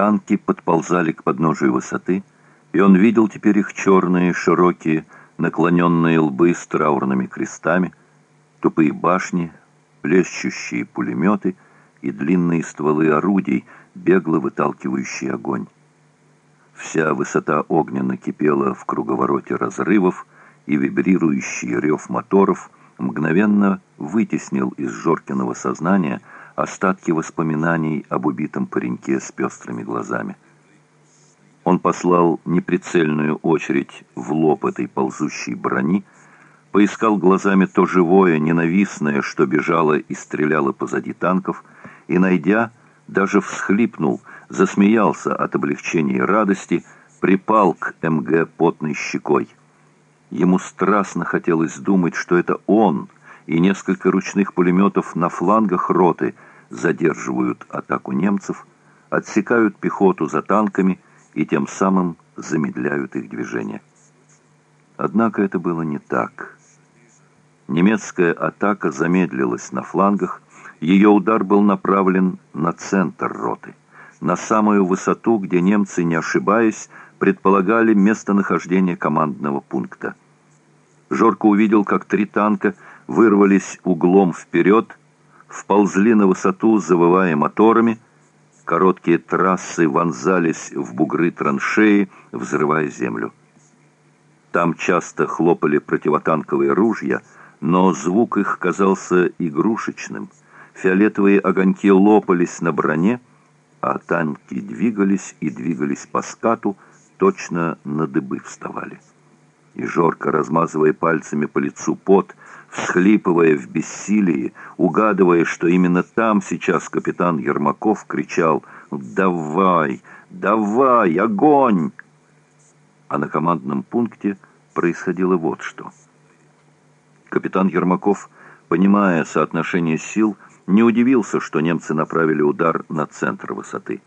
Танки подползали к подножию высоты, и он видел теперь их черные, широкие, наклоненные лбы с траурными крестами, тупые башни, плещущие пулеметы и длинные стволы орудий, бегло выталкивающие огонь. Вся высота огненно кипела в круговороте разрывов, и вибрирующий рев моторов мгновенно вытеснил из Жоркиного сознания остатки воспоминаний об убитом пареньке с пестрыми глазами. Он послал неприцельную очередь в лоб этой ползущей брони, поискал глазами то живое, ненавистное, что бежало и стреляло позади танков, и, найдя, даже всхлипнул, засмеялся от облегчения и радости, припал к МГ потной щекой. Ему страстно хотелось думать, что это он и несколько ручных пулеметов на флангах роты задерживают атаку немцев, отсекают пехоту за танками и тем самым замедляют их движение. Однако это было не так. Немецкая атака замедлилась на флангах, ее удар был направлен на центр роты, на самую высоту, где немцы, не ошибаясь, предполагали местонахождение командного пункта. Жорко увидел, как три танка вырвались углом вперед, вползли на высоту, завывая моторами, короткие трассы вонзались в бугры траншеи, взрывая землю. Там часто хлопали противотанковые ружья, но звук их казался игрушечным. Фиолетовые огоньки лопались на броне, а танки двигались и двигались по скату, точно на дыбы вставали. И Жорко, размазывая пальцами по лицу пот, всхлипывая в бессилии, угадывая, что именно там сейчас капитан Ермаков кричал «Давай! Давай! Огонь!» А на командном пункте происходило вот что. Капитан Ермаков, понимая соотношение сил, не удивился, что немцы направили удар на центр высоты.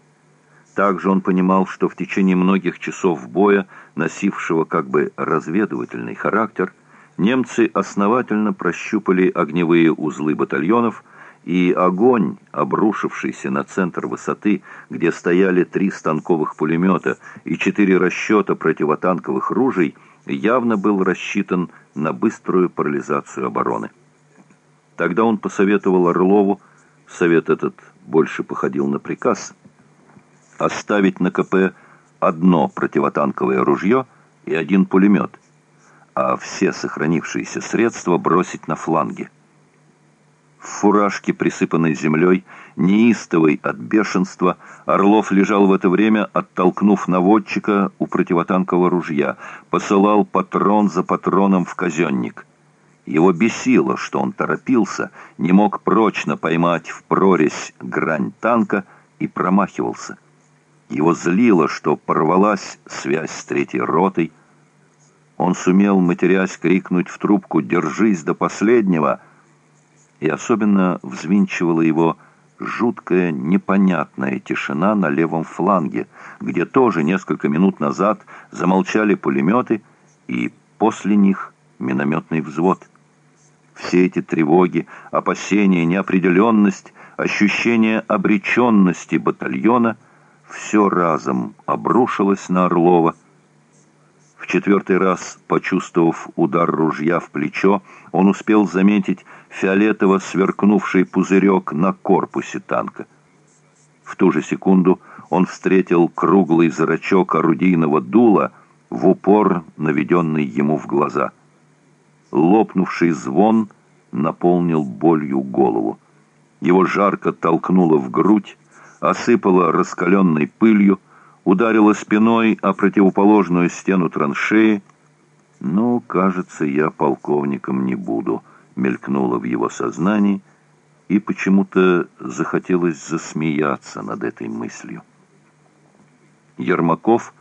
Также он понимал, что в течение многих часов боя, носившего как бы разведывательный характер, немцы основательно прощупали огневые узлы батальонов, и огонь, обрушившийся на центр высоты, где стояли три станковых пулемета и четыре расчета противотанковых ружей, явно был рассчитан на быструю парализацию обороны. Тогда он посоветовал Орлову, совет этот больше походил на приказ – оставить на КП одно противотанковое ружье и один пулемет, а все сохранившиеся средства бросить на фланги. В фуражке, присыпанной землей, неистовый от бешенства, Орлов лежал в это время, оттолкнув наводчика у противотанкового ружья, посылал патрон за патроном в казенник. Его бесило, что он торопился, не мог прочно поймать в прорезь грань танка и промахивался. Его злило, что порвалась связь с третьей ротой. Он сумел, матерясь, крикнуть в трубку «Держись до последнего!» И особенно взвинчивала его жуткая, непонятная тишина на левом фланге, где тоже несколько минут назад замолчали пулеметы и после них минометный взвод. Все эти тревоги, опасения, неопределенность, ощущение обреченности батальона — все разом обрушилось на Орлова. В четвертый раз, почувствовав удар ружья в плечо, он успел заметить фиолетово сверкнувший пузырек на корпусе танка. В ту же секунду он встретил круглый зрачок орудийного дула, в упор наведенный ему в глаза. Лопнувший звон наполнил болью голову. Его жарко толкнуло в грудь, осыпала раскаленной пылью, ударила спиной о противоположную стену траншеи. «Ну, кажется, я полковником не буду», — мелькнуло в его сознании, и почему-то захотелось засмеяться над этой мыслью. Ермаков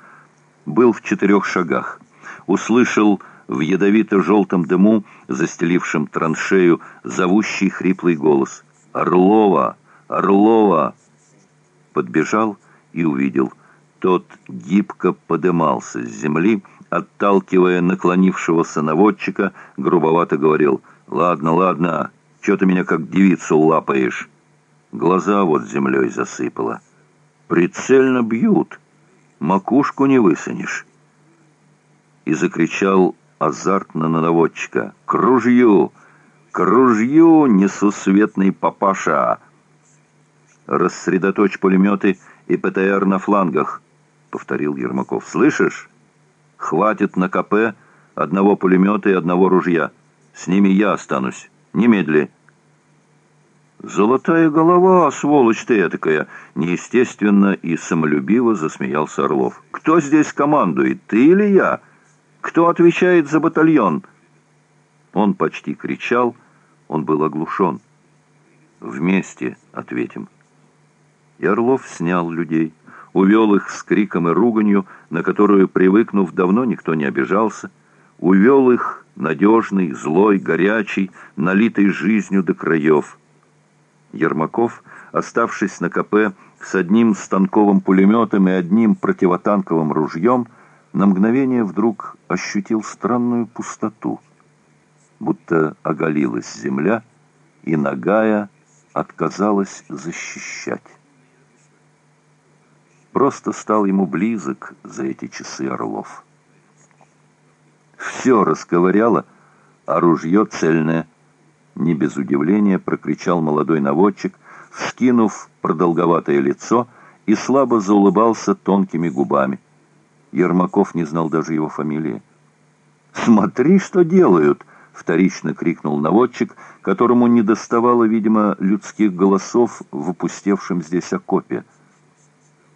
был в четырех шагах, услышал в ядовито-желтом дыму, застелившем траншею, зовущий хриплый голос «Орлова! Орлова!» подбежал и увидел. Тот гибко подымался с земли, отталкивая наклонившегося наводчика, грубовато говорил «Ладно, ладно, что ты меня как девицу лапаешь?» Глаза вот землей засыпало. Прицельно бьют, макушку не высунешь. И закричал азартно на наводчика. «К ружью! К ружью, несусветный папаша!» «Рассредоточь пулеметы и ПТР на флангах», — повторил Ермаков. «Слышишь? Хватит на КП одного пулемета и одного ружья. С ними я останусь. Немедли». «Золотая голова, сволочь ты этакая!» Неестественно и самолюбиво засмеялся Орлов. «Кто здесь командует, ты или я? Кто отвечает за батальон?» Он почти кричал, он был оглушен. «Вместе ответим». И Орлов снял людей, увел их с криком и руганью, на которую, привыкнув, давно никто не обижался, увел их надежный, злой, горячий, налитый жизнью до краев – Ермаков, оставшись на КП с одним станковым пулеметом и одним противотанковым ружьем, на мгновение вдруг ощутил странную пустоту, будто оголилась земля, и ногая отказалась защищать. Просто стал ему близок за эти часы Орлов. Все расковыряло, а ружье цельное — не без удивления прокричал молодой наводчик, вскинув продолговатое лицо и слабо заулыбался тонкими губами. Ермаков не знал даже его фамилии. «Смотри, что делают!» — вторично крикнул наводчик, которому не доставало, видимо, людских голосов в опустевшем здесь окопе.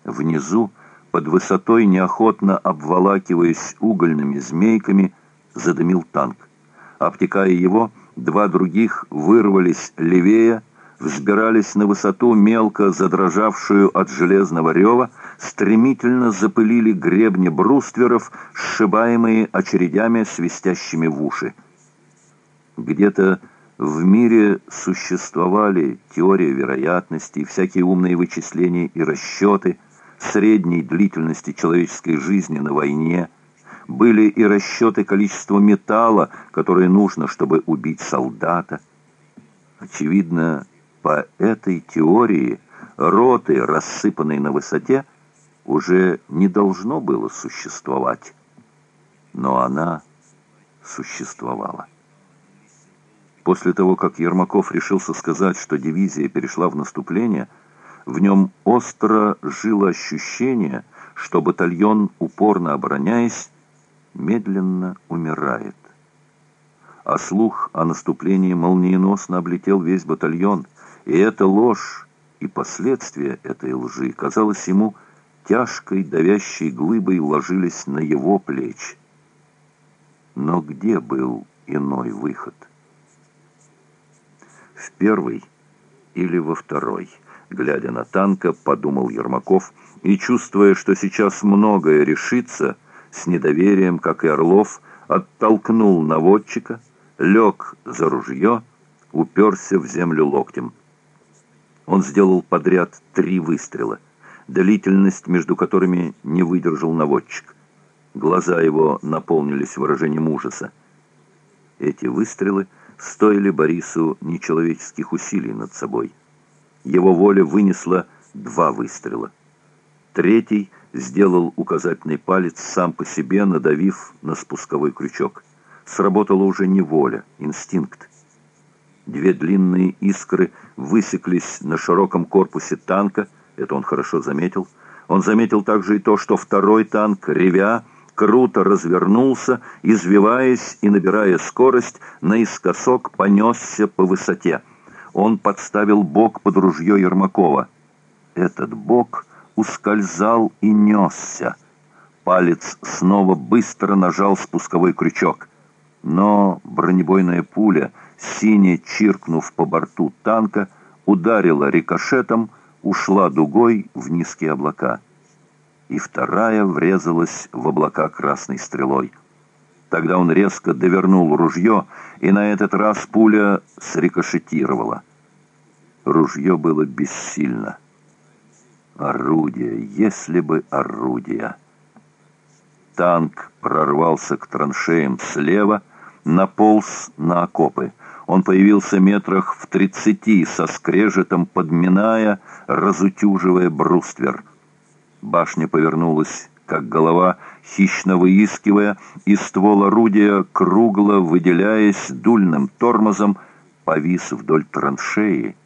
Внизу, под высотой, неохотно обволакиваясь угольными змейками, задымил танк. Обтекая его, Два других вырвались левее, взбирались на высоту, мелко задрожавшую от железного рева, стремительно запылили гребни брустверов, сшибаемые очередями, свистящими в уши. Где-то в мире существовали теория вероятности, всякие умные вычисления и расчеты средней длительности человеческой жизни на войне – были и расчеты количества металла, которое нужно, чтобы убить солдата. Очевидно, по этой теории роты, рассыпанные на высоте, уже не должно было существовать. Но она существовала. После того, как Ермаков решился сказать, что дивизия перешла в наступление, в нем остро жило ощущение, что батальон, упорно обороняясь, медленно умирает. А слух о наступлении молниеносно облетел весь батальон, и эта ложь и последствия этой лжи, казалось ему, тяжкой давящей глыбой ложились на его плечи. Но где был иной выход? В первый или во второй, глядя на танка, подумал Ермаков, и, чувствуя, что сейчас многое решится, с недоверием, как и Орлов, оттолкнул наводчика, лег за ружье, уперся в землю локтем. Он сделал подряд три выстрела, длительность между которыми не выдержал наводчик. Глаза его наполнились выражением ужаса. Эти выстрелы стоили Борису нечеловеческих усилий над собой. Его воля вынесла два выстрела. Третий сделал указательный палец сам по себе, надавив на спусковой крючок. Сработала уже не воля, инстинкт. Две длинные искры высеклись на широком корпусе танка, это он хорошо заметил. Он заметил также и то, что второй танк, ревя, круто развернулся, извиваясь и набирая скорость, наискосок понесся по высоте. Он подставил бок под ружье Ермакова. Этот бок ускользал и несся. Палец снова быстро нажал спусковой крючок. Но бронебойная пуля, сине чиркнув по борту танка, ударила рикошетом, ушла дугой в низкие облака. И вторая врезалась в облака красной стрелой. Тогда он резко довернул ружье, и на этот раз пуля срикошетировала. Ружье было бессильно. Орудие, если бы орудие. Танк прорвался к траншеям слева, наполз на окопы. Он появился метрах в тридцати, со скрежетом подминая, разутюживая бруствер. Башня повернулась, как голова, хищно выискивая, и ствол орудия, кругло выделяясь дульным тормозом, повис вдоль траншеи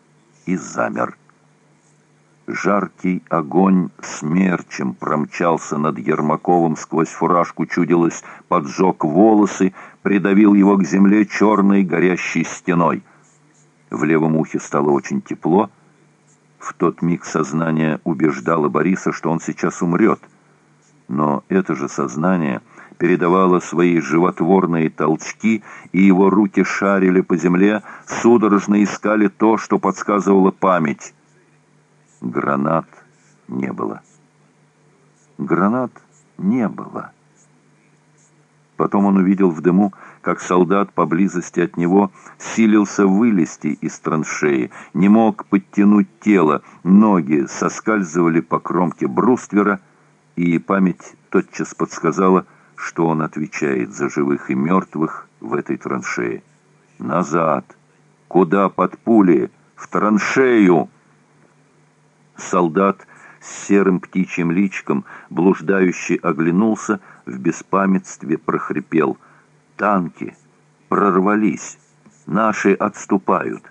и замер. Жаркий огонь смерчем промчался над Ермаковым сквозь фуражку, чудилось, поджег волосы, придавил его к земле черной горящей стеной. В левом ухе стало очень тепло. В тот миг сознание убеждало Бориса, что он сейчас умрет. Но это же сознание передавало свои животворные толчки, и его руки шарили по земле, судорожно искали то, что подсказывала память. Гранат не было. Гранат не было. Потом он увидел в дыму, как солдат поблизости от него силился вылезти из траншеи, не мог подтянуть тело, ноги соскальзывали по кромке бруствера, и память тотчас подсказала, что он отвечает за живых и мертвых в этой траншее. «Назад! Куда под пули? В траншею!» Солдат с серым птичьим личком, блуждающий, оглянулся, в беспамятстве прохрипел. «Танки! Прорвались! Наши отступают!»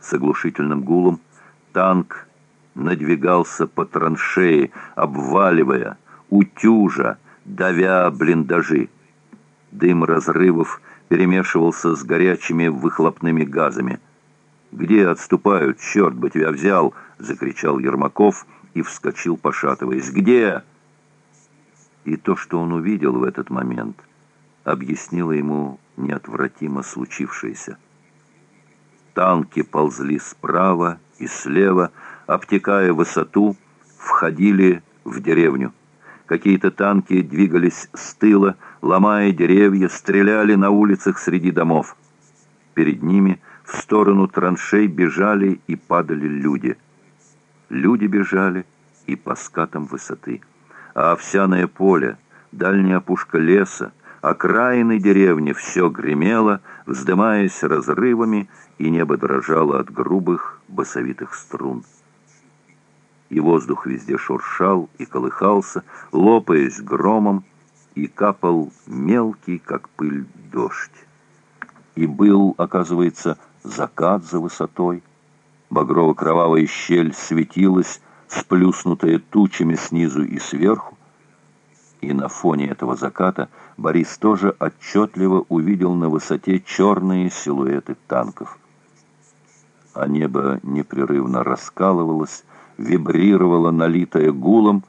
С оглушительным гулом танк надвигался по траншеи, обваливая, утюжа, давя блиндажи. Дым разрывов перемешивался с горячими выхлопными газами. «Где отступают? Черт бы тебя взял!» — закричал Ермаков и вскочил, пошатываясь. «Где?» И то, что он увидел в этот момент, объяснило ему неотвратимо случившееся. Танки ползли справа и слева, обтекая высоту, входили в деревню. Какие-то танки двигались с тыла, ломая деревья, стреляли на улицах среди домов. Перед ними – в сторону траншей бежали и падали люди. Люди бежали и по скатам высоты. А овсяное поле, дальняя опушка леса, окраины деревни все гремело, вздымаясь разрывами, и небо дрожало от грубых басовитых струн. И воздух везде шуршал и колыхался, лопаясь громом, и капал мелкий, как пыль, дождь. И был, оказывается, закат за высотой. Багрово-кровавая щель светилась, сплюснутая тучами снизу и сверху. И на фоне этого заката Борис тоже отчетливо увидел на высоте черные силуэты танков. А небо непрерывно раскалывалось, вибрировало, налитое гулом,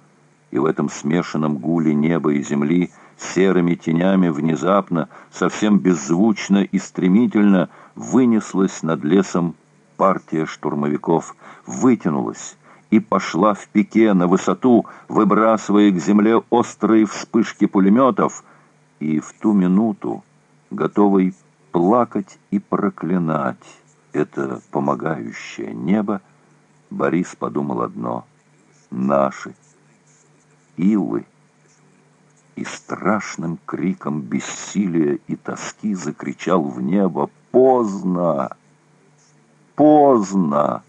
и в этом смешанном гуле неба и земли серыми тенями внезапно, совсем беззвучно и стремительно вынеслась над лесом партия штурмовиков, вытянулась и пошла в пике на высоту, выбрасывая к земле острые вспышки пулеметов, и в ту минуту, готовый плакать и проклинать это помогающее небо, Борис подумал одно — наши, илы, и страшным криком бессилия и тоски закричал в небо «Поздно! Поздно!»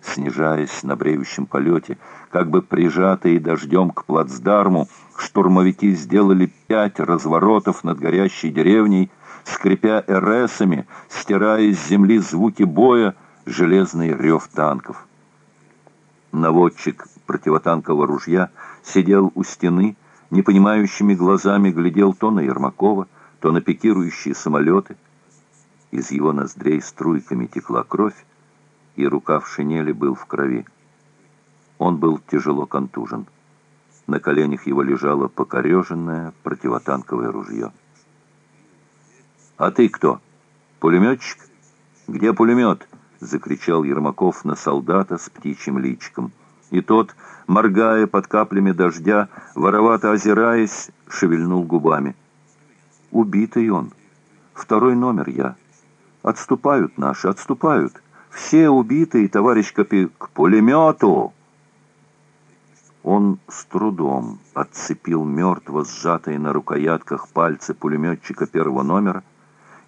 Снижаясь на бреющем полете, как бы прижатые дождем к плацдарму, штурмовики сделали пять разворотов над горящей деревней, скрипя РСами, стирая с земли звуки боя, железный рев танков. Наводчик противотанкового ружья сидел у стены, непонимающими глазами глядел то на Ермакова, то на пикирующие самолеты. Из его ноздрей струйками текла кровь, и рука в шинели был в крови. Он был тяжело контужен. На коленях его лежало покореженное противотанковое ружье. «А ты кто? Пулеметчик? Где пулемет?» Закричал Ермаков на солдата с птичьим личиком. И тот, моргая под каплями дождя, воровато озираясь, шевельнул губами. «Убитый он. Второй номер я. Отступают наши, отступают. Все убитые, товарищ Копи, к пулемету!» Он с трудом отцепил мертво сжатые на рукоятках пальцы пулеметчика первого номера.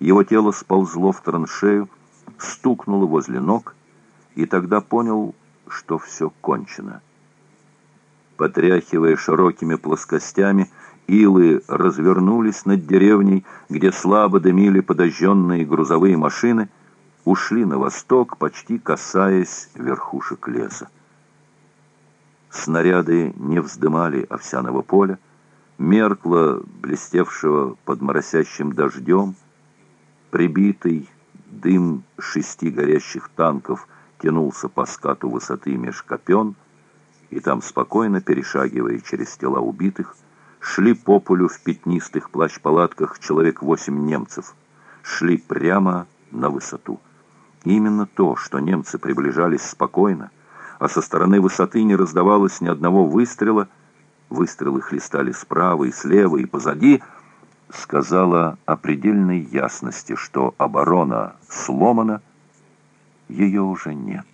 Его тело сползло в траншею, стукнуло возле ног, и тогда понял, что все кончено. Потряхивая широкими плоскостями, илы развернулись над деревней, где слабо дымили подожженные грузовые машины, ушли на восток, почти касаясь верхушек леса. Снаряды не вздымали овсяного поля, меркло, блестевшего под моросящим дождем, прибитый дым шести горящих танков тянулся по скату высоты меж копен, и там, спокойно перешагивая через тела убитых, шли по полю в пятнистых плащ-палатках человек восемь немцев, шли прямо на высоту. именно то, что немцы приближались спокойно, а со стороны высоты не раздавалось ни одного выстрела, выстрелы хлестали справа и слева и позади, сказала о предельной ясности, что оборона сломана, ее уже нет.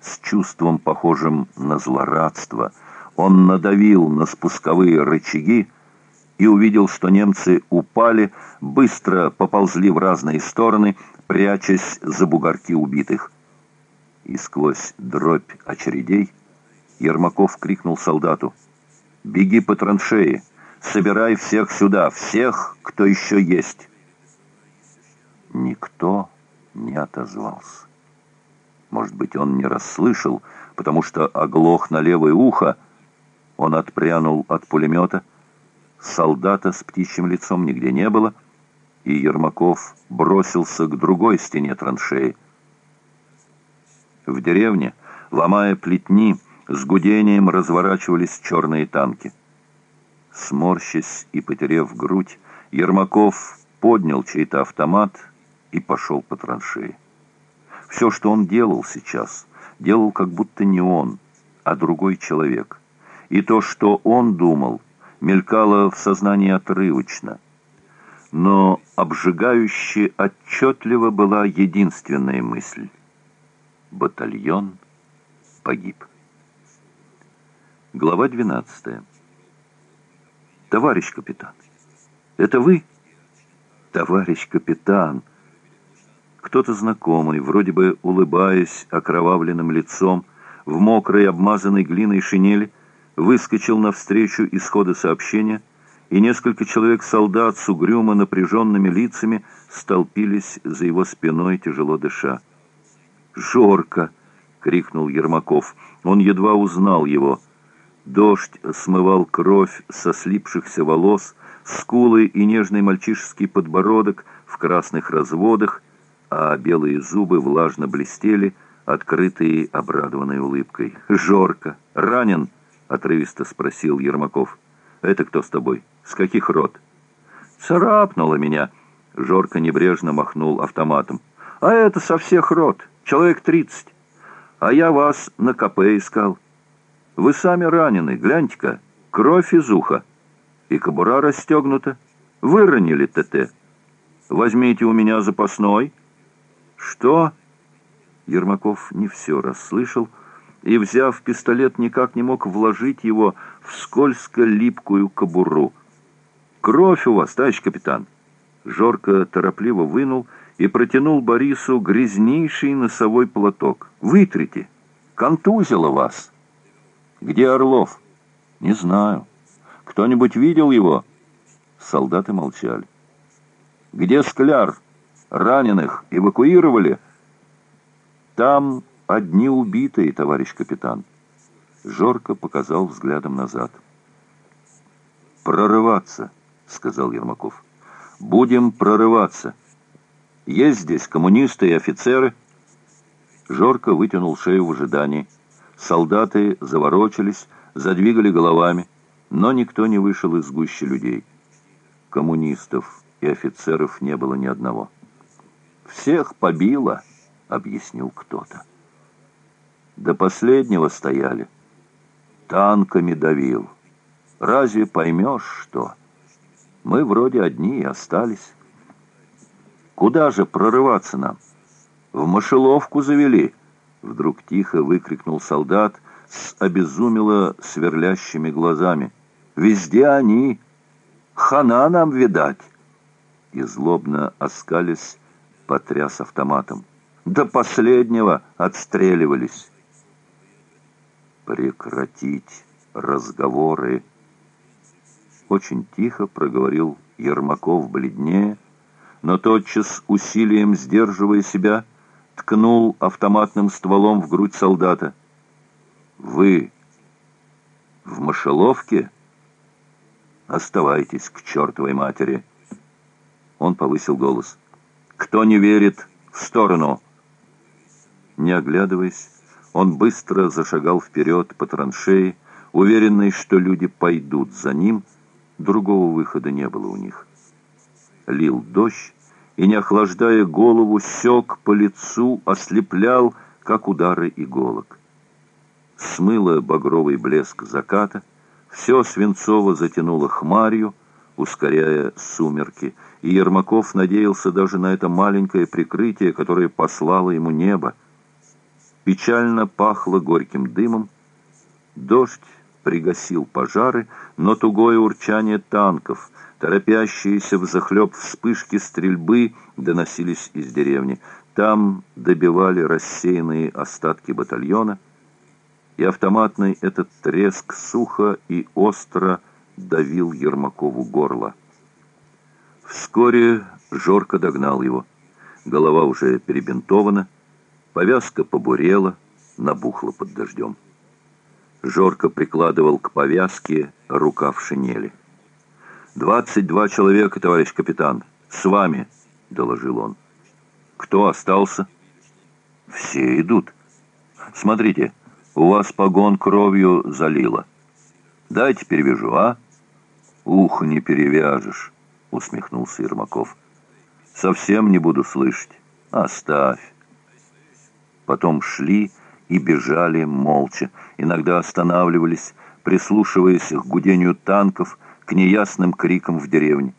С чувством, похожим на злорадство, он надавил на спусковые рычаги и увидел, что немцы упали, быстро поползли в разные стороны, прячась за бугорки убитых. И сквозь дробь очередей Ермаков крикнул солдату «Беги по траншеи! Собирай всех сюда, всех, кто еще есть!» Никто не отозвался. Может быть, он не расслышал, потому что оглох на левое ухо. Он отпрянул от пулемета. Солдата с птичьим лицом нигде не было, и Ермаков бросился к другой стене траншеи. В деревне, ломая плетни, с гудением разворачивались черные танки. Сморщась и потерев грудь, Ермаков поднял чей-то автомат и пошел по траншеи. Все, что он делал сейчас, делал как будто не он, а другой человек. И то, что он думал, мелькало в сознании отрывочно. Но обжигающе отчетливо была единственная мысль. Батальон погиб. Глава 12. Товарищ капитан, это вы? Товарищ капитан, кто-то знакомый, вроде бы улыбаясь окровавленным лицом, в мокрой, обмазанной глиной шинели, выскочил навстречу исхода сообщения, и несколько человек-солдат с угрюмо напряженными лицами столпились за его спиной, тяжело дыша. «Жорка!» — крикнул Ермаков. Он едва узнал его. Дождь смывал кровь со слипшихся волос, скулы и нежный мальчишеский подбородок в красных разводах, а белые зубы влажно блестели, открытые обрадованной улыбкой. «Жорка! Ранен?» — отрывисто спросил Ермаков. «Это кто с тобой? С каких рот?» «Царапнуло меня!» — Жорка небрежно махнул автоматом. «А это со всех рот. Человек тридцать. А я вас на КП искал. Вы сами ранены, гляньте-ка. Кровь из уха. И кобура расстегнута. Выронили ТТ. Возьмите у меня запасной». «Что?» Ермаков не все расслышал и, взяв пистолет, никак не мог вложить его в скользко-липкую кобуру. «Кровь у вас, товарищ капитан!» Жорко торопливо вынул и протянул Борису грязнейший носовой платок. «Вытрите! Контузило вас!» «Где Орлов?» «Не знаю. Кто-нибудь видел его?» Солдаты молчали. «Где Скляр?» Раненых эвакуировали?» «Там одни убитые, товарищ капитан». Жорко показал взглядом назад. «Прорываться», — сказал Ермаков. «Будем прорываться. Есть здесь коммунисты и офицеры». Жорко вытянул шею в ожидании. Солдаты заворочились, задвигали головами, но никто не вышел из гущи людей. Коммунистов и офицеров не было ни одного. «Всех побило», — объяснил кто-то. До последнего стояли. Танками давил. Разве поймешь, что? Мы вроде одни и остались. Куда же прорываться нам? В мышеловку завели. Вдруг тихо выкрикнул солдат с обезумело сверлящими глазами. Везде они. Хана нам видать. И злобно оскались потряс автоматом. До последнего отстреливались. Прекратить разговоры. Очень тихо проговорил Ермаков бледнее, но тотчас, усилием сдерживая себя, ткнул автоматным стволом в грудь солдата. «Вы в мышеловке? Оставайтесь к чертовой матери!» Он повысил голос. «Кто не верит, в сторону!» Не оглядываясь, он быстро зашагал вперед по траншеи, уверенный, что люди пойдут за ним, другого выхода не было у них. Лил дождь, и, не охлаждая голову, сек по лицу, ослеплял, как удары иголок. Смыло багровый блеск заката, все свинцово затянуло хмарью, ускоряя сумерки, и Ермаков надеялся даже на это маленькое прикрытие, которое послало ему небо. Печально пахло горьким дымом, дождь пригасил пожары, но тугое урчание танков, торопящиеся взахлеб вспышки стрельбы доносились из деревни. Там добивали рассеянные остатки батальона, и автоматный этот треск сухо и остро давил Ермакову горло. Вскоре Жорко догнал его. Голова уже перебинтована, повязка побурела, набухла под дождем. Жорко прикладывал к повязке рукав шинели. «Двадцать два человека, товарищ капитан. С вами», — доложил он. «Кто остался?» «Все идут. Смотрите, у вас погон кровью залило. Дайте перевяжу, а?» «Ух, не перевяжешь», — усмехнулся Ермаков. «Совсем не буду слышать. Оставь». Потом шли и бежали молча, иногда останавливались, прислушиваясь к гудению танков, к неясным крикам в деревне.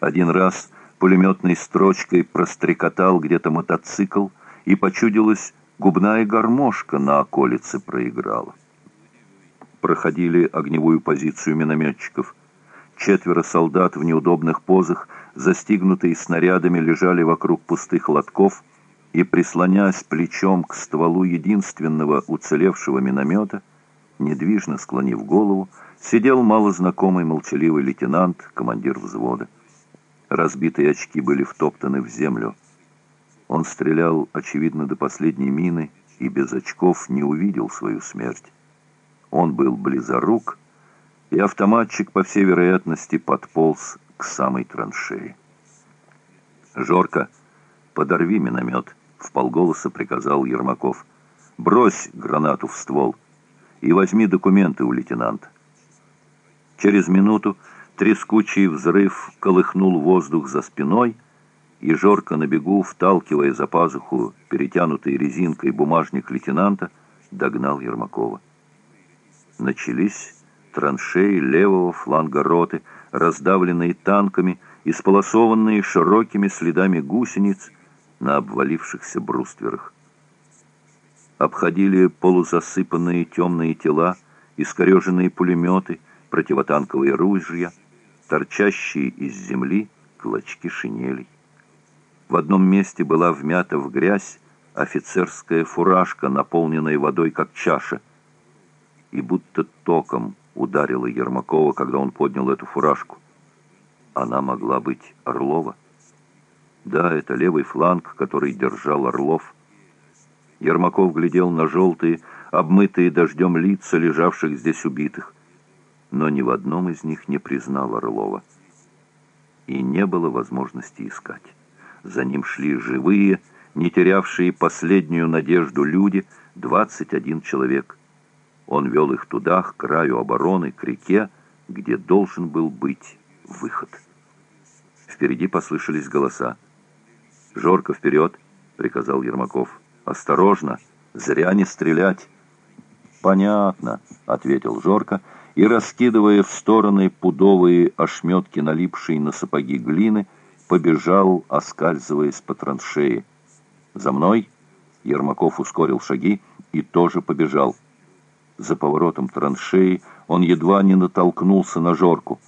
Один раз пулеметной строчкой прострекотал где-то мотоцикл, и почудилась губная гармошка на околице проиграла. Проходили огневую позицию минометчиков — Четверо солдат в неудобных позах, застигнутые снарядами, лежали вокруг пустых лотков и, прислонясь плечом к стволу единственного уцелевшего миномета, недвижно склонив голову, сидел малознакомый молчаливый лейтенант, командир взвода. Разбитые очки были втоптаны в землю. Он стрелял, очевидно, до последней мины и без очков не увидел свою смерть. Он был близорук, и автоматчик, по всей вероятности, подполз к самой траншеи. «Жорка, подорви миномет», — в полголоса приказал Ермаков. «Брось гранату в ствол и возьми документы у лейтенанта». Через минуту трескучий взрыв колыхнул воздух за спиной, и Жорка на бегу, вталкивая за пазуху перетянутый резинкой бумажник лейтенанта, догнал Ермакова. Начались траншеи левого фланга роты, раздавленные танками, исполосованные широкими следами гусениц на обвалившихся брустверах. Обходили полузасыпанные темные тела, искореженные пулеметы, противотанковые ружья, торчащие из земли клочки шинелей. В одном месте была вмята в грязь офицерская фуражка, наполненная водой, как чаша, и будто током ударила Ермакова, когда он поднял эту фуражку. Она могла быть Орлова. Да, это левый фланг, который держал Орлов. Ермаков глядел на желтые, обмытые дождем лица лежавших здесь убитых, но ни в одном из них не признал Орлова. И не было возможности искать. За ним шли живые, не терявшие последнюю надежду люди, 21 человек – он вел их туда, к краю обороны, к реке, где должен был быть выход. Впереди послышались голоса. «Жорко, вперед!» — приказал Ермаков. «Осторожно! Зря не стрелять!» «Понятно», — ответил Жорко, и, раскидывая в стороны пудовые ошметки, налипшие на сапоги глины, побежал, оскальзываясь по траншеи. «За мной!» — Ермаков ускорил шаги и тоже побежал. За поворотом траншеи он едва не натолкнулся на Жорку.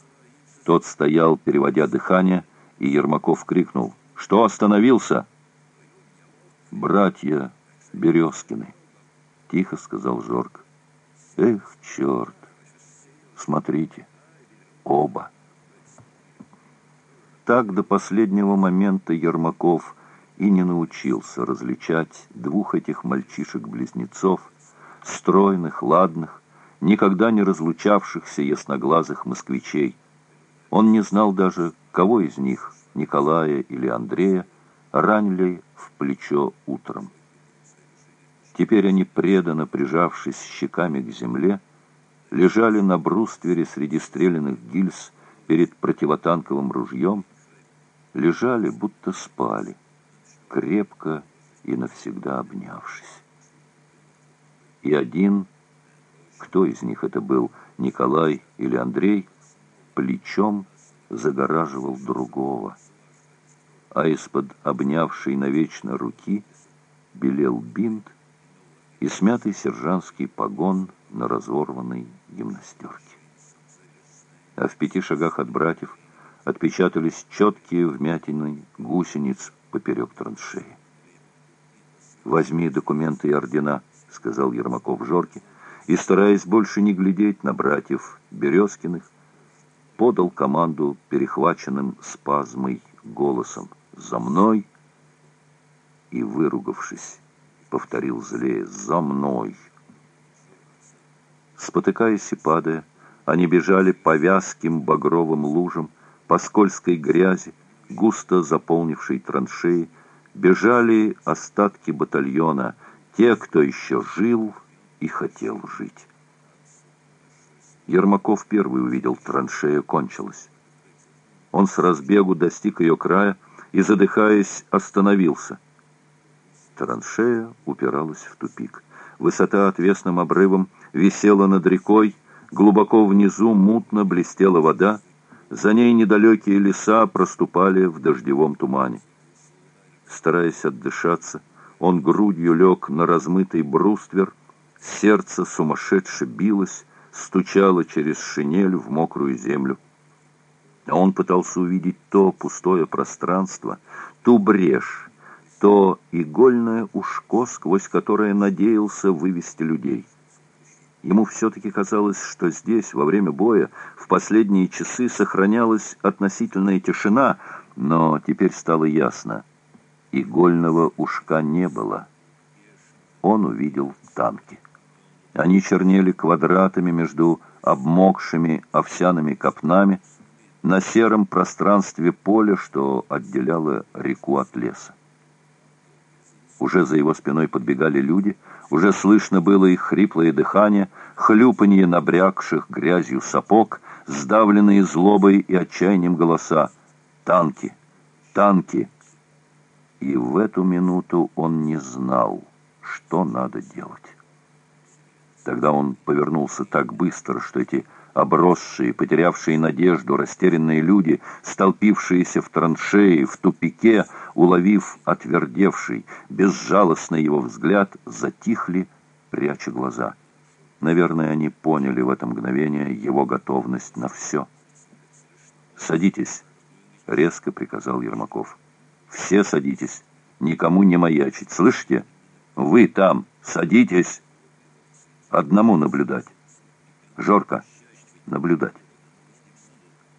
Тот стоял, переводя дыхание, и Ермаков крикнул «Что остановился?» братья Березкины», — тихо сказал Жорк. «Эх, черт! Смотрите, оба!» Так до последнего момента Ермаков и не научился различать двух этих мальчишек-близнецов, стройных, ладных, никогда не разлучавшихся ясноглазых москвичей. Он не знал даже, кого из них, Николая или Андрея, ранили в плечо утром. Теперь они, преданно прижавшись щеками к земле, лежали на бруствере среди стрелянных гильз перед противотанковым ружьем, лежали, будто спали, крепко и навсегда обнявшись. И один, кто из них это был, Николай или Андрей, плечом загораживал другого, а из-под обнявшей навечно руки белел бинт и смятый сержантский погон на разорванной гимнастерке. А в пяти шагах от братьев отпечатались четкие вмятины гусениц поперек траншеи. «Возьми документы и ордена», — сказал Ермаков Жорке, и, стараясь больше не глядеть на братьев Березкиных, подал команду перехваченным спазмой голосом «За мной!» и, выругавшись, повторил злее «За мной!». Спотыкаясь и падая, они бежали по вязким багровым лужам, по скользкой грязи, густо заполнившей траншеи, бежали остатки батальона, те, кто еще жил и хотел жить. Ермаков первый увидел, траншея кончилась. Он с разбегу достиг ее края и, задыхаясь, остановился. Траншея упиралась в тупик. Высота отвесным обрывом висела над рекой, глубоко внизу мутно блестела вода, за ней недалекие леса проступали в дождевом тумане. Стараясь отдышаться, он грудью лег на размытый бруствер, сердце сумасшедше билось, стучало через шинель в мокрую землю. А он пытался увидеть то пустое пространство, ту брешь, то игольное ушко, сквозь которое надеялся вывести людей. Ему все-таки казалось, что здесь, во время боя, в последние часы сохранялась относительная тишина, но теперь стало ясно. Игольного ушка не было. Он увидел танки. Они чернели квадратами между обмокшими овсяными копнами на сером пространстве поля, что отделяло реку от леса. Уже за его спиной подбегали люди, уже слышно было их хриплое дыхание, хлюпанье набрякших грязью сапог, сдавленные злобой и отчаянием голоса. «Танки! Танки!» И в эту минуту он не знал, что надо делать. Тогда он повернулся так быстро, что эти обросшие, потерявшие надежду, растерянные люди, столпившиеся в траншеи, в тупике, уловив отвердевший, безжалостный его взгляд, затихли, пряча глаза. Наверное, они поняли в это мгновение его готовность на все. «Садитесь», — резко приказал Ермаков. «Все садитесь, никому не маячить, слышите? Вы там, садитесь, одному наблюдать. Жорка» наблюдать.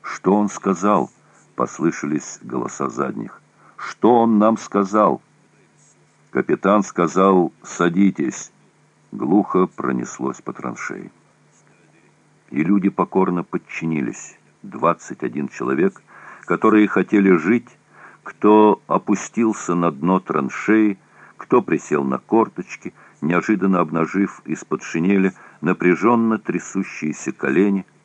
«Что он сказал?» — послышались голоса задних. «Что он нам сказал?» Капитан сказал «Садитесь». Глухо пронеслось по траншеи. И люди покорно подчинились. Двадцать один человек, которые хотели жить, кто опустился на дно траншеи, кто присел на корточки, неожиданно обнажив из-под шинели напряженно трясущиеся колени —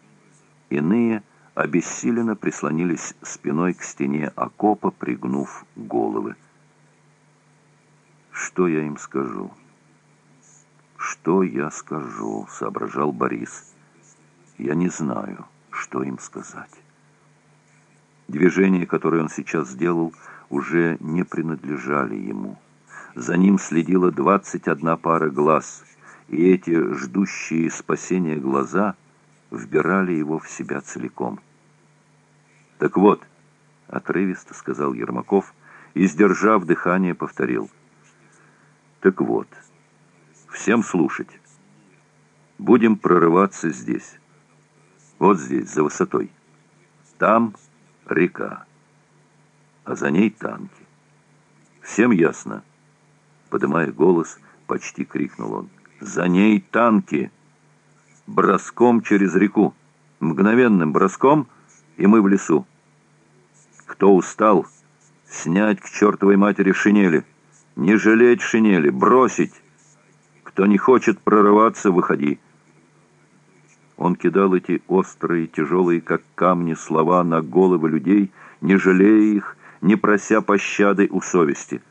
Иные обессиленно прислонились спиной к стене окопа, пригнув головы. «Что я им скажу?» «Что я скажу?» — соображал Борис. «Я не знаю, что им сказать». Движения, которые он сейчас сделал, уже не принадлежали ему. За ним следила двадцать одна пара глаз, и эти ждущие спасения глаза — вбирали его в себя целиком. «Так вот», — отрывисто сказал Ермаков и, сдержав дыхание, повторил, Так вот, всем слушать. Будем прорываться здесь. Вот здесь, за высотой. Там река, а за ней танки. Всем ясно? Подымая голос, почти крикнул он. За ней танки! Броском через реку. Мгновенным броском, и мы в лесу. Кто устал, снять к чертовой матери шинели. Не жалеть шинели, бросить. Кто не хочет прорываться, выходи. Он кидал эти острые, тяжелые, как камни, слова на головы людей, не жалея их, не прося пощады у совести.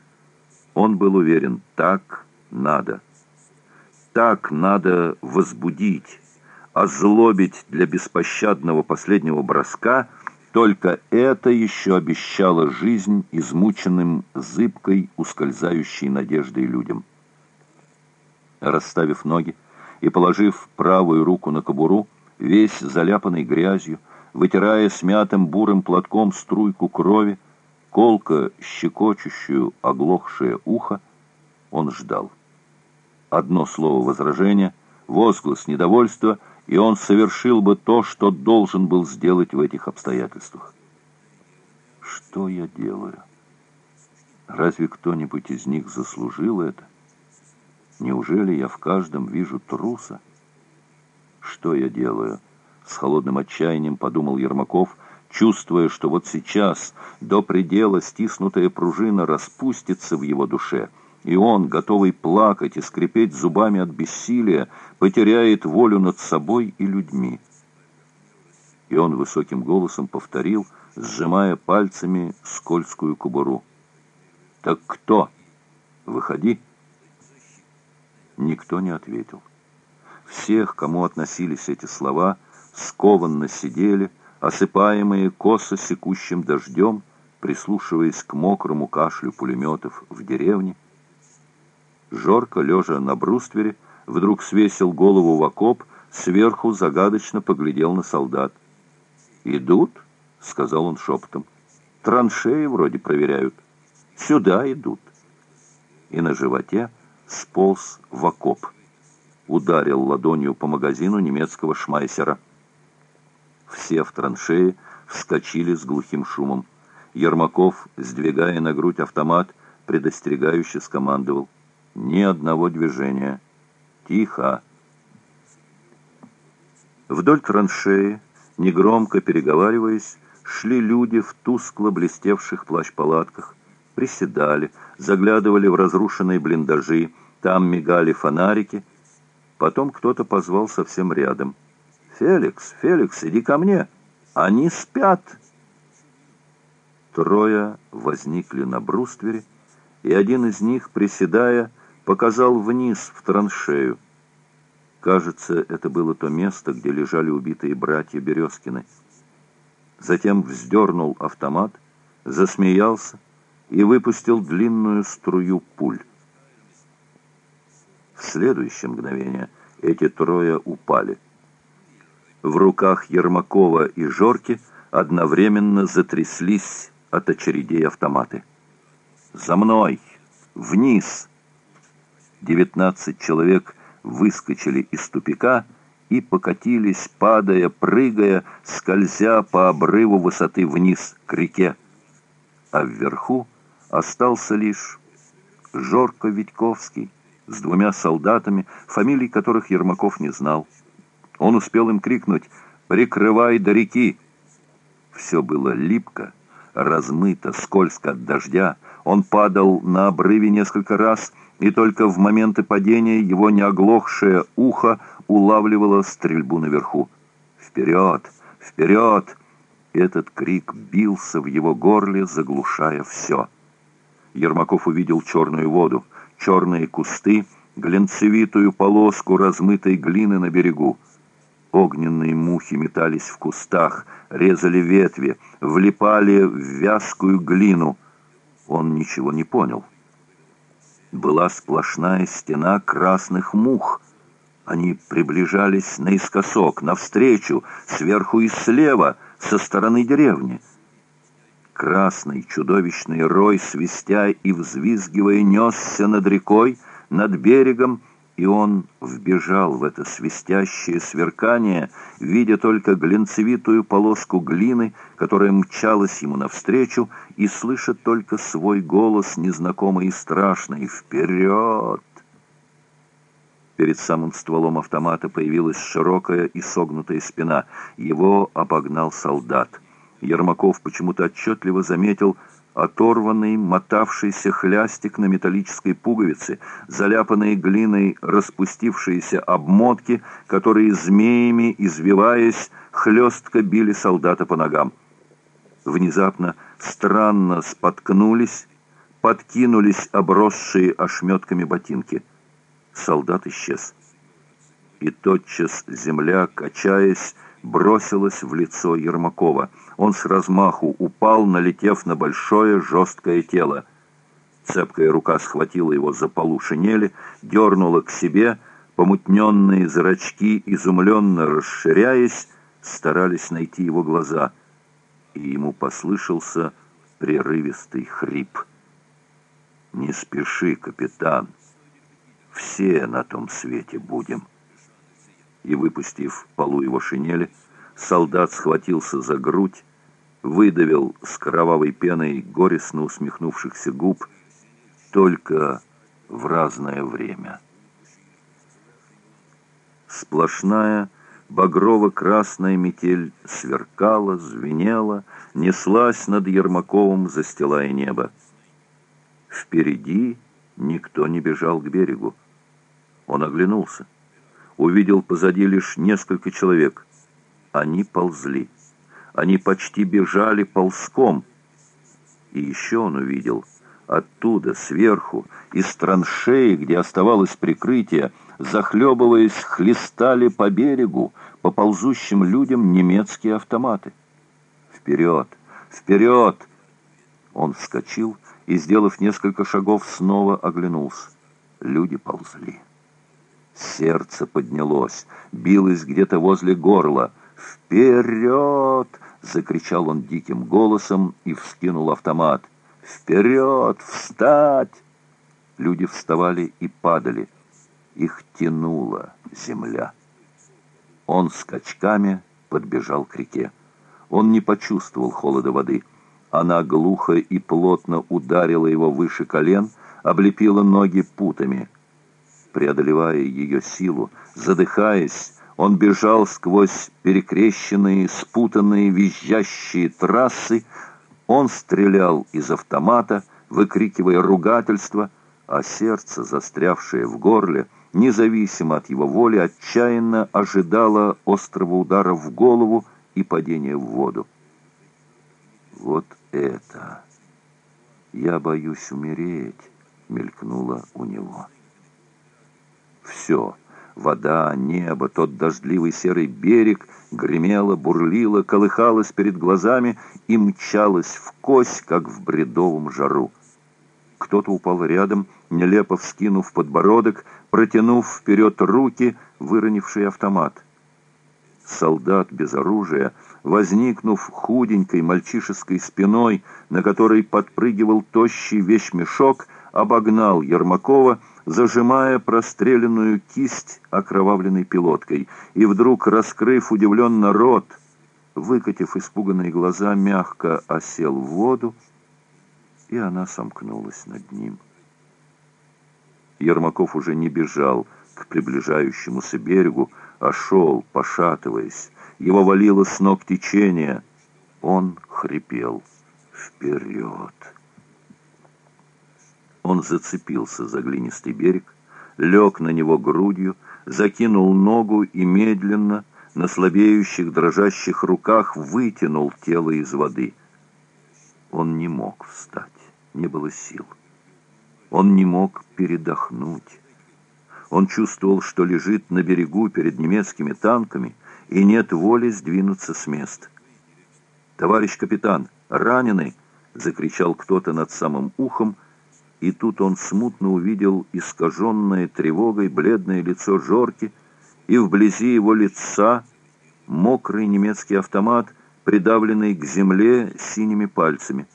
Он был уверен, так надо. Так надо возбудить, озлобить для беспощадного последнего броска, только это еще обещало жизнь измученным зыбкой, ускользающей надеждой людям. Расставив ноги и положив правую руку на кобуру, весь заляпанный грязью, вытирая смятым бурым платком струйку крови, колко щекочущую оглохшее ухо, он ждал. Одно слово возражения, возглас недовольства, и он совершил бы то, что должен был сделать в этих обстоятельствах. Что я делаю? Разве кто-нибудь из них заслужил это? Неужели я в каждом вижу труса? Что я делаю? С холодным отчаянием подумал Ермаков, чувствуя, что вот сейчас до предела стиснутая пружина распустится в его душе, и он, готовый плакать и скрипеть зубами от бессилия, потеряет волю над собой и людьми. И он высоким голосом повторил, сжимая пальцами скользкую кубуру. «Так кто? Выходи!» Никто не ответил. Всех, кому относились эти слова, скованно сидели, осыпаемые косо секущим дождем, прислушиваясь к мокрому кашлю пулеметов в деревне. Жорко, лежа на бруствере, вдруг свесил голову в окоп, сверху загадочно поглядел на солдат. «Идут?» — сказал он шепотом. «Траншеи вроде проверяют. Сюда идут». И на животе сполз в окоп. Ударил ладонью по магазину немецкого шмайсера. Все в траншее вскочили с глухим шумом. Ермаков, сдвигая на грудь автомат, предостерегающе скомандовал. Ни одного движения. Тихо. Вдоль траншеи, негромко переговариваясь, шли люди в тускло блестевших плащ-палатках, приседали, заглядывали в разрушенные блиндажи, там мигали фонарики. Потом кто-то позвал совсем рядом. «Феликс, Феликс, иди ко мне! Они спят!» Трое возникли на бруствере, и один из них, приседая, показал вниз в траншею. Кажется, это было то место, где лежали убитые братья Березкины. Затем вздернул автомат, засмеялся и выпустил длинную струю пуль. В следующее мгновение эти трое упали — в руках Ермакова и Жорки одновременно затряслись от очередей автоматы. «За мной! Вниз!» Девятнадцать человек выскочили из тупика и покатились, падая, прыгая, скользя по обрыву высоты вниз к реке. А вверху остался лишь Жорко Витьковский с двумя солдатами, фамилий которых Ермаков не знал. Он успел им крикнуть «Прикрывай до реки!». Все было липко, размыто, скользко от дождя. Он падал на обрыве несколько раз, и только в моменты падения его неоглохшее ухо улавливало стрельбу наверху. «Вперед! Вперед!» Этот крик бился в его горле, заглушая все. Ермаков увидел черную воду, черные кусты, глинцевитую полоску размытой глины на берегу. Огненные мухи метались в кустах, резали ветви, влипали в вязкую глину. Он ничего не понял. Была сплошная стена красных мух. Они приближались наискосок, навстречу, сверху и слева, со стороны деревни. Красный чудовищный рой, свистя и взвизгивая, несся над рекой, над берегом, и он вбежал в это свистящее сверкание, видя только глинцевитую полоску глины, которая мчалась ему навстречу, и слыша только свой голос, незнакомый и страшный «Вперед!». Перед самым стволом автомата появилась широкая и согнутая спина. Его обогнал солдат. Ермаков почему-то отчетливо заметил оторванный, мотавшийся хлястик на металлической пуговице, заляпанные глиной распустившиеся обмотки, которые змеями, извиваясь, хлестко били солдата по ногам. Внезапно странно споткнулись, подкинулись обросшие ошметками ботинки. Солдат исчез. И тотчас земля, качаясь, бросилась в лицо Ермакова. Он с размаху упал, налетев на большое жесткое тело. Цепкая рука схватила его за полу шинели, дернула к себе, помутненные зрачки, изумленно расширяясь, старались найти его глаза, и ему послышался прерывистый хрип. «Не спеши, капитан, все на том свете будем» и, выпустив полу его шинели, солдат схватился за грудь, выдавил с кровавой пеной горестно усмехнувшихся губ только в разное время. Сплошная багрово-красная метель сверкала, звенела, неслась над Ермаковым, застилая небо. Впереди никто не бежал к берегу. Он оглянулся увидел позади лишь несколько человек. Они ползли. Они почти бежали ползком. И еще он увидел, оттуда, сверху, из траншеи, где оставалось прикрытие, захлебываясь, хлестали по берегу, по ползущим людям немецкие автоматы. «Вперед! Вперед!» Он вскочил и, сделав несколько шагов, снова оглянулся. Люди ползли. Сердце поднялось, билось где-то возле горла. «Вперед!» — закричал он диким голосом и вскинул автомат. «Вперед! Встать!» Люди вставали и падали. Их тянула земля. Он скачками подбежал к реке. Он не почувствовал холода воды. Она глухо и плотно ударила его выше колен, облепила ноги путами — преодолевая ее силу. Задыхаясь, он бежал сквозь перекрещенные, спутанные, визжащие трассы. Он стрелял из автомата, выкрикивая ругательства, а сердце, застрявшее в горле, независимо от его воли, отчаянно ожидало острого удара в голову и падения в воду. «Вот это! Я боюсь умереть!» — мелькнуло у него все. Вода, небо, тот дождливый серый берег гремело, бурлило, колыхалось перед глазами и мчалось в кость, как в бредовом жару. Кто-то упал рядом, нелепо вскинув подбородок, протянув вперед руки, выронивший автомат. Солдат без оружия, возникнув худенькой мальчишеской спиной, на которой подпрыгивал тощий вещмешок, обогнал Ермакова, зажимая простреленную кисть окровавленной пилоткой, и вдруг, раскрыв удивленно рот, выкатив испуганные глаза, мягко осел в воду, и она сомкнулась над ним. Ермаков уже не бежал к приближающемуся берегу, а шел, пошатываясь. Его валило с ног течение. Он хрипел. «Вперед!» Он зацепился за глинистый берег, лег на него грудью, закинул ногу и медленно, на слабеющих, дрожащих руках вытянул тело из воды. Он не мог встать, не было сил. Он не мог передохнуть. Он чувствовал, что лежит на берегу перед немецкими танками, и нет воли сдвинуться с места. «Товарищ капитан, раненый!» — закричал кто-то над самым ухом, и тут он смутно увидел искаженное тревогой бледное лицо Жорки, и вблизи его лица мокрый немецкий автомат, придавленный к земле синими пальцами.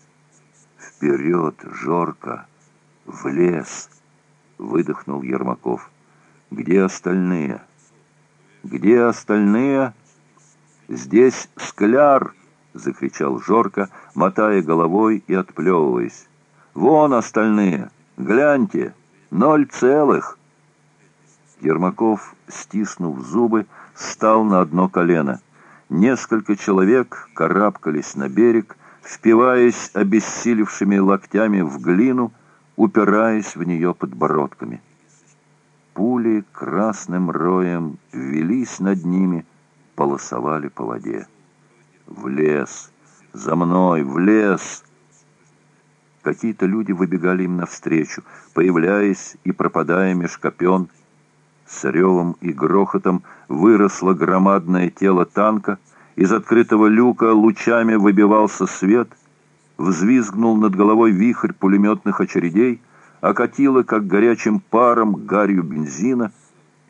«Вперед, Жорка! В лес!» выдохнул Ермаков. «Где остальные?» «Где остальные?» «Здесь скляр!» — закричал Жорко, мотая головой и отплевываясь. «Вон остальные! Гляньте! Ноль целых!» Ермаков, стиснув зубы, стал на одно колено. Несколько человек карабкались на берег, впиваясь обессилевшими локтями в глину, упираясь в нее подбородками. Пули красным роем велись над ними, полосовали по воде. «В лес! За мной! В лес!» Какие-то люди выбегали им навстречу, появляясь и пропадая меж копен. С ревом и грохотом выросло громадное тело танка, из открытого люка лучами выбивался свет, взвизгнул над головой вихрь пулеметных очередей, окатило, как горячим паром, гарью бензина.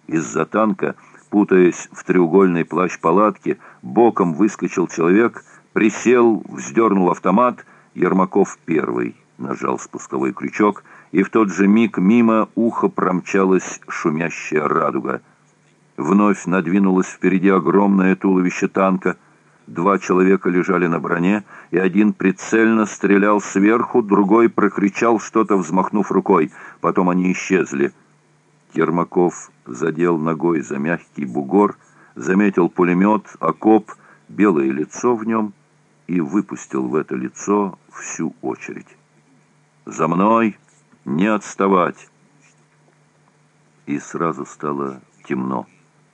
Из-за танка, путаясь в треугольный плащ палатки, боком выскочил человек, присел, вздернул автомат, Ермаков первый нажал спусковой крючок, и в тот же миг мимо уха промчалась шумящая радуга. Вновь надвинулось впереди огромное туловище танка — Два человека лежали на броне, и один прицельно стрелял сверху, другой прокричал что-то, взмахнув рукой. Потом они исчезли. Ермаков задел ногой за мягкий бугор, заметил пулемет, окоп, белое лицо в нем и выпустил в это лицо всю очередь. «За мной! Не отставать!» И сразу стало темно,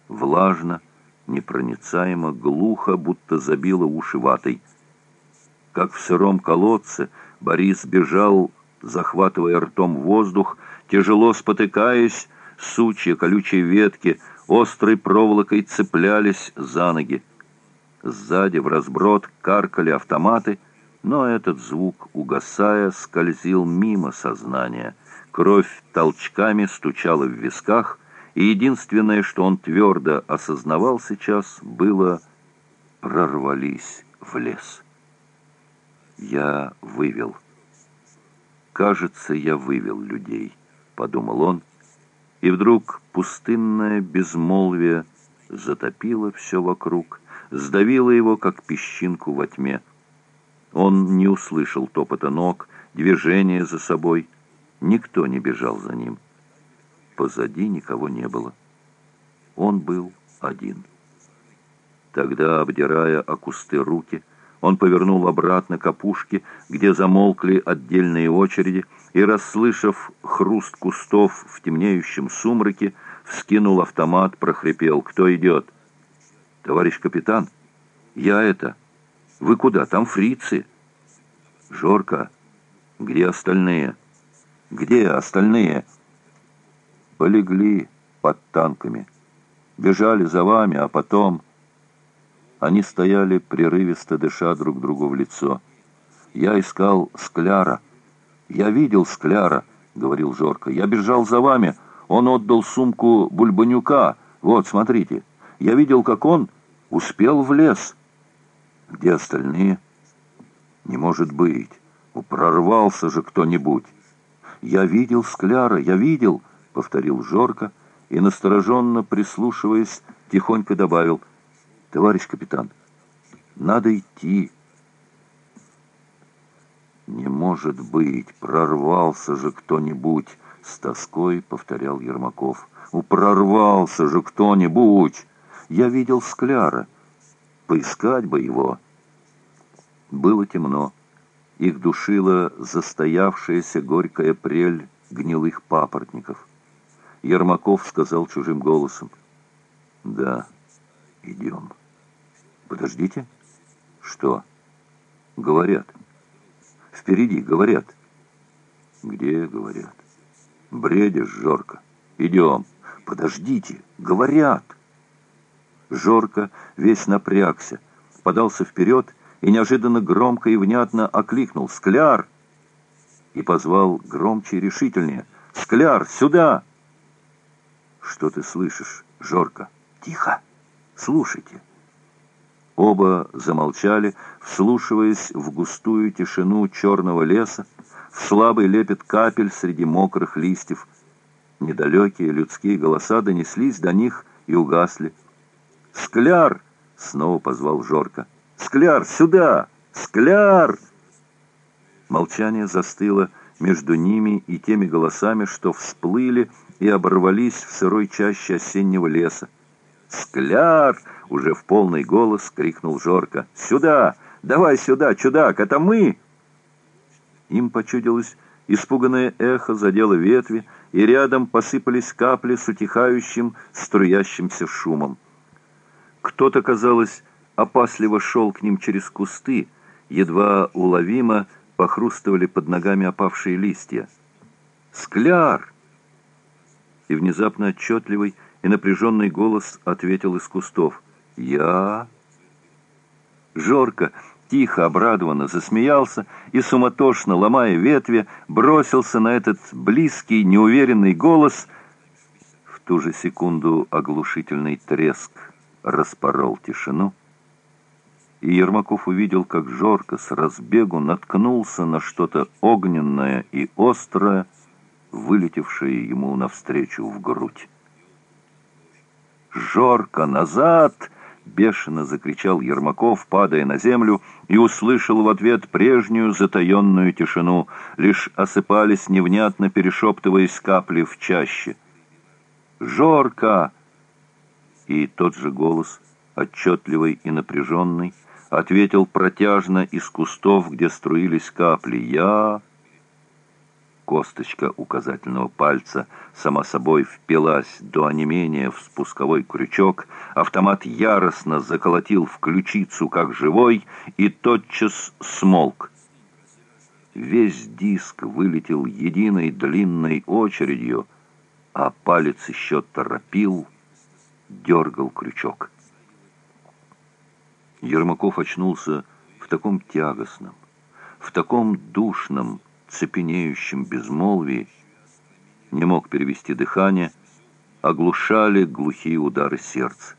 влажно, непроницаемо, глухо, будто забило уши ватой. Как в сыром колодце, Борис бежал, захватывая ртом воздух, тяжело спотыкаясь, сучья колючей ветки острой проволокой цеплялись за ноги. Сзади в разброд каркали автоматы, но этот звук, угасая, скользил мимо сознания. Кровь толчками стучала в висках — и единственное, что он твердо осознавал сейчас, было «прорвались в лес». «Я вывел. Кажется, я вывел людей», — подумал он, и вдруг пустынное безмолвие затопило все вокруг, сдавило его, как песчинку во тьме. Он не услышал топота ног, движения за собой. Никто не бежал за ним. Позади никого не было. Он был один. Тогда, обдирая о кусты руки, он повернул обратно к опушке, где замолкли отдельные очереди, и, расслышав хруст кустов в темнеющем сумраке, вскинул автомат, прохрипел. «Кто идет?» «Товарищ капитан, я это. Вы куда? Там фрицы». «Жорка, где остальные?» «Где остальные?» полегли под танками. Бежали за вами, а потом... Они стояли, прерывисто дыша друг другу в лицо. «Я искал Скляра. Я видел Скляра», — говорил Жорко. «Я бежал за вами. Он отдал сумку Бульбанюка. Вот, смотрите. Я видел, как он успел в лес. Где остальные?» «Не может быть. Прорвался же кто-нибудь. Я видел Скляра, я видел...» повторил Жорко и, настороженно прислушиваясь, тихонько добавил, «Товарищ капитан, надо идти». «Не может быть, прорвался же кто-нибудь!» — с тоской повторял Ермаков. «У, прорвался же кто-нибудь! Я видел Скляра. Поискать бы его!» Было темно. Их душила застоявшаяся горькая прель гнилых папоротников. Ермаков сказал чужим голосом. «Да, идем». «Подождите». «Что?» «Говорят». «Впереди, говорят». «Где говорят?» «Бредишь, Жорка. Идем». «Подождите, говорят». Жорка весь напрягся, подался вперед и неожиданно громко и внятно окликнул «Скляр!» и позвал громче и решительнее «Скляр, сюда!» «Что ты слышишь, Жорка?» «Тихо! Слушайте!» Оба замолчали, вслушиваясь в густую тишину черного леса, в слабый лепет капель среди мокрых листьев. Недалекие людские голоса донеслись до них и угасли. «Скляр!» — снова позвал Жорка. «Скляр, сюда! Скляр!» Молчание застыло между ними и теми голосами, что всплыли и оборвались в сырой чаще осеннего леса. «Скляр!» — уже в полный голос крикнул Жорка. «Сюда! Давай сюда, чудак! Это мы!» Им почудилось испуганное эхо задело ветви, и рядом посыпались капли с утихающим, струящимся шумом. Кто-то, казалось, опасливо шел к ним через кусты, едва уловимо похрустывали под ногами опавшие листья. «Скляр!» И внезапно отчетливый и напряженный голос ответил из кустов. «Я...» Жорко, тихо, обрадованно засмеялся и, суматошно ломая ветви, бросился на этот близкий, неуверенный голос. В ту же секунду оглушительный треск распорол тишину, и Ермаков увидел, как Жорко с разбегу наткнулся на что-то огненное и острое, вылетевшее ему навстречу в грудь. «Жорко, назад!» — бешено закричал Ермаков, падая на землю, и услышал в ответ прежнюю затаенную тишину. Лишь осыпались, невнятно перешептываясь капли в чаще. «Жорко!» И тот же голос, отчетливый и напряженный, ответил протяжно из кустов, где струились капли. «Я...» Косточка указательного пальца сама собой впилась до онемения в спусковой крючок, автомат яростно заколотил в ключицу, как живой, и тотчас смолк. Весь диск вылетел единой длинной очередью, а палец еще торопил, дергал крючок. Ермаков очнулся в таком тягостном, в таком душном, цепенеющем безмолвии, не мог перевести дыхание, оглушали глухие удары сердца.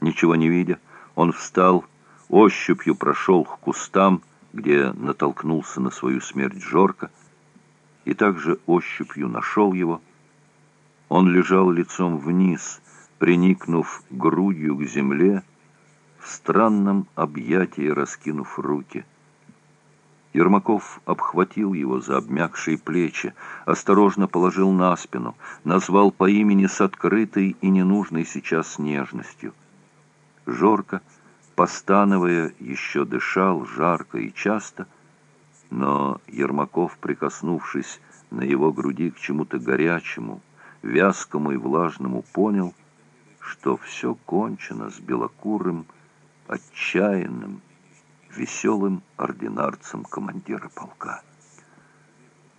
Ничего не видя, он встал, ощупью прошел к кустам, где натолкнулся на свою смерть Жорка, и также ощупью нашел его. Он лежал лицом вниз, приникнув грудью к земле, в странном объятии раскинув руки. Ермаков обхватил его за обмякшие плечи, осторожно положил на спину, назвал по имени с открытой и ненужной сейчас нежностью. Жорко, постановая, еще дышал жарко и часто, но Ермаков, прикоснувшись на его груди к чему-то горячему, вязкому и влажному, понял, что все кончено с белокурым, отчаянным, веселым ординарцем командира полка.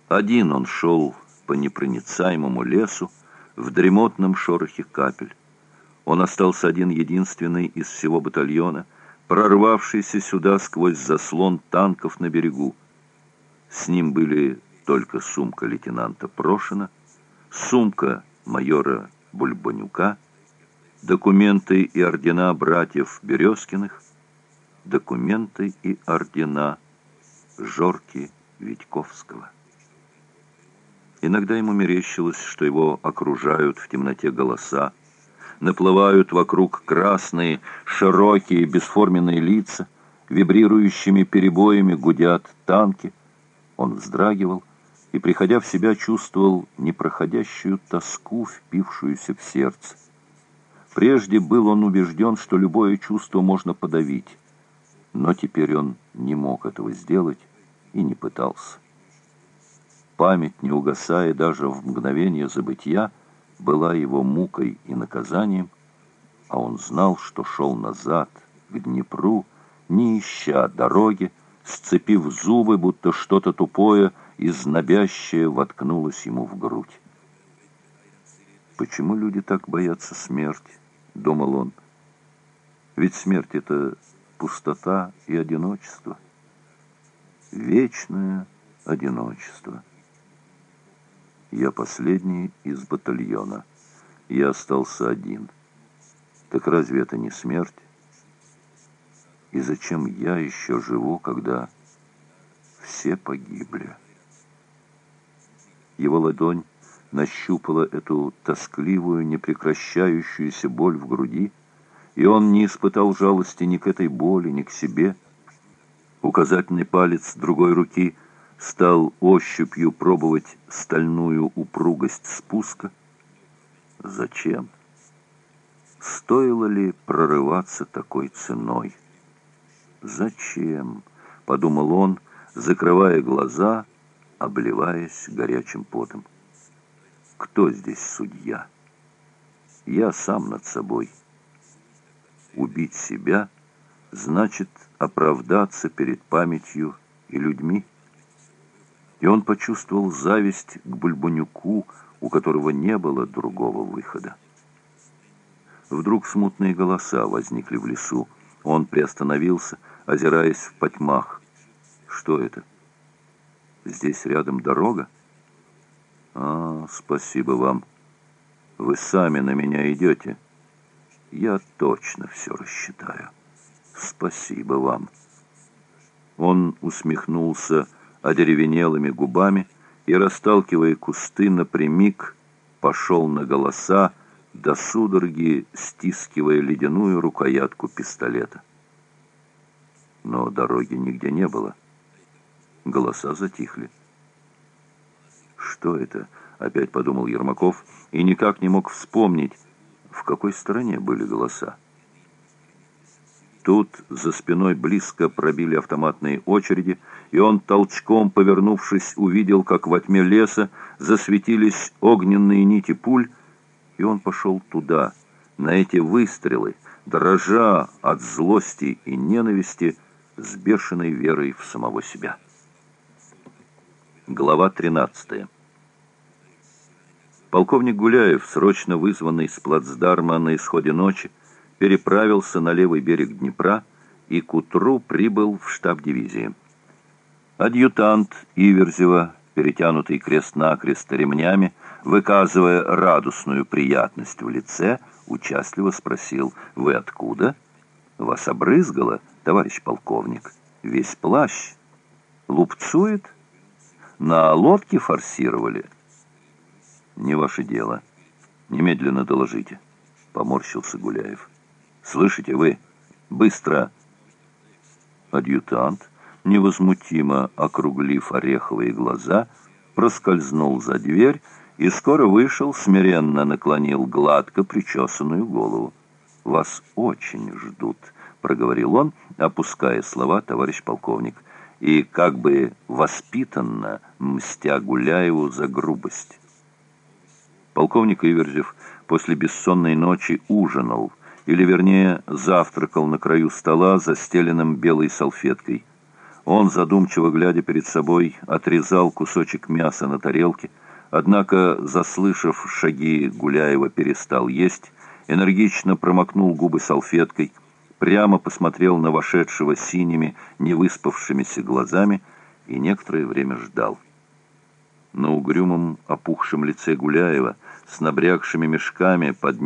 Один он шел по непроницаемому лесу в дремотном шорохе капель. Он остался один единственный из всего батальона, прорвавшийся сюда сквозь заслон танков на берегу. С ним были только сумка лейтенанта Прошина, сумка майора Бульбанюка документы и ордена братьев Березкиных, документы и ордена Жорки Витьковского. Иногда ему мерещилось, что его окружают в темноте голоса, наплывают вокруг красные, широкие, бесформенные лица, вибрирующими перебоями гудят танки. Он вздрагивал и, приходя в себя, чувствовал непроходящую тоску, впившуюся в сердце. Прежде был он убежден, что любое чувство можно подавить, но теперь он не мог этого сделать и не пытался. Память, не угасая даже в мгновение забытия, была его мукой и наказанием, а он знал, что шел назад, к Днепру, не ища дороги, сцепив зубы, будто что-то тупое и знобящее воткнулось ему в грудь. Почему люди так боятся смерти? — думал он. Ведь смерть — это пустота и одиночество. Вечное одиночество. Я последний из батальона. Я остался один. Так разве это не смерть? И зачем я еще живу, когда все погибли? Его ладонь нащупала эту тоскливую, непрекращающуюся боль в груди, и он не испытал жалости ни к этой боли, ни к себе. Указательный палец другой руки стал ощупью пробовать стальную упругость спуска. Зачем? Стоило ли прорываться такой ценой? «Зачем?» — подумал он, закрывая глаза, обливаясь горячим потом. «Кто здесь судья? Я сам над собой. Убить себя значит оправдаться перед памятью и людьми». И он почувствовал зависть к Бульбанюку, у которого не было другого выхода. Вдруг смутные голоса возникли в лесу. Он приостановился, озираясь в потьмах. Что это? Здесь рядом дорога? А, спасибо вам. Вы сами на меня идете. Я точно все рассчитаю. Спасибо вам. Он усмехнулся одеревенелыми губами и, расталкивая кусты напрямик, пошел на голоса, до судороги стискивая ледяную рукоятку пистолета но дороги нигде не было. Голоса затихли. «Что это?» — опять подумал Ермаков и никак не мог вспомнить, в какой стороне были голоса. Тут за спиной близко пробили автоматные очереди, и он, толчком повернувшись, увидел, как во тьме леса засветились огненные нити пуль, и он пошел туда, на эти выстрелы, дрожа от злости и ненависти, с бешеной верой в самого себя. Глава 13. Полковник Гуляев, срочно вызванный с плацдарма на исходе ночи, переправился на левый берег Днепра и к утру прибыл в штаб дивизии. Адъютант Иверзева, перетянутый крест-накрест ремнями, выказывая радостную приятность в лице, участливо спросил «Вы откуда?» «Вас обрызгало?» товарищ полковник, весь плащ. Лупцует? На лодке форсировали? Не ваше дело. Немедленно доложите. Поморщился Гуляев. Слышите вы? Быстро! Адъютант, невозмутимо округлив ореховые глаза, проскользнул за дверь и скоро вышел, смиренно наклонил гладко причесанную голову. «Вас очень ждут», проговорил он, опуская слова товарищ полковник, и как бы воспитанно мстя Гуляеву за грубость. Полковник Иверзев после бессонной ночи ужинал, или, вернее, завтракал на краю стола, застеленным белой салфеткой. Он, задумчиво глядя перед собой, отрезал кусочек мяса на тарелке, однако, заслышав шаги Гуляева, перестал есть, энергично промокнул губы салфеткой — прямо посмотрел на вошедшего синими, невыспавшимися глазами и некоторое время ждал. На угрюмом, опухшем лице Гуляева с набрякшими мешками под